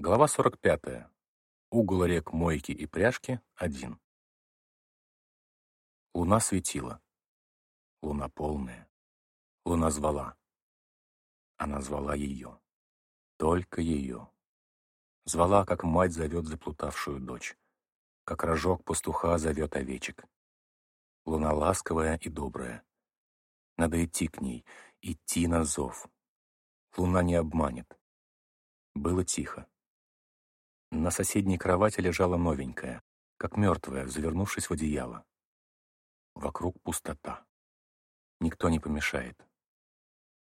Глава 45. Угол рек Мойки и Пряжки — один. Луна светила. Луна полная. Луна звала. Она звала ее. Только ее. Звала, как мать зовет заплутавшую дочь. Как рожок пастуха зовет овечек. Луна ласковая и добрая. Надо идти к ней, идти на зов. Луна не обманет. Было тихо. На соседней кровати лежала новенькая, как мертвая, завернувшись в одеяло. Вокруг пустота. Никто не помешает.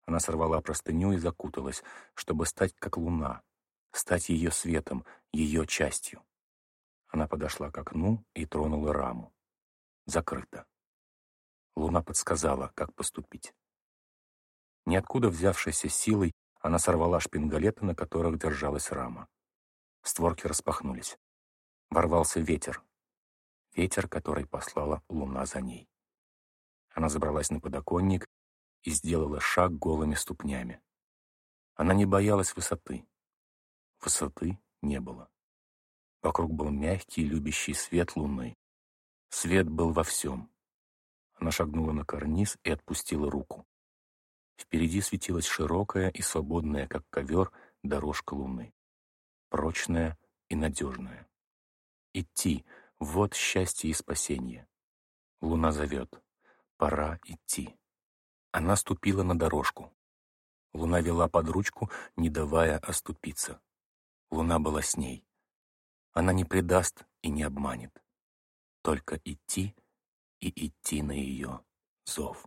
Она сорвала простыню и закуталась, чтобы стать как луна, стать ее светом, ее частью. Она подошла к окну и тронула раму. Закрыто. Луна подсказала, как поступить. Ниоткуда взявшейся силой она сорвала шпингалеты, на которых держалась рама. Створки распахнулись. Ворвался ветер. Ветер, который послала луна за ней. Она забралась на подоконник и сделала шаг голыми ступнями. Она не боялась высоты. Высоты не было. Вокруг был мягкий, любящий свет луны. Свет был во всем. Она шагнула на карниз и отпустила руку. Впереди светилась широкая и свободная, как ковер, дорожка луны прочная и надежная. Идти — вот счастье и спасение. Луна зовет. Пора идти. Она ступила на дорожку. Луна вела под ручку, не давая оступиться. Луна была с ней. Она не предаст и не обманет. Только идти и идти на ее зов.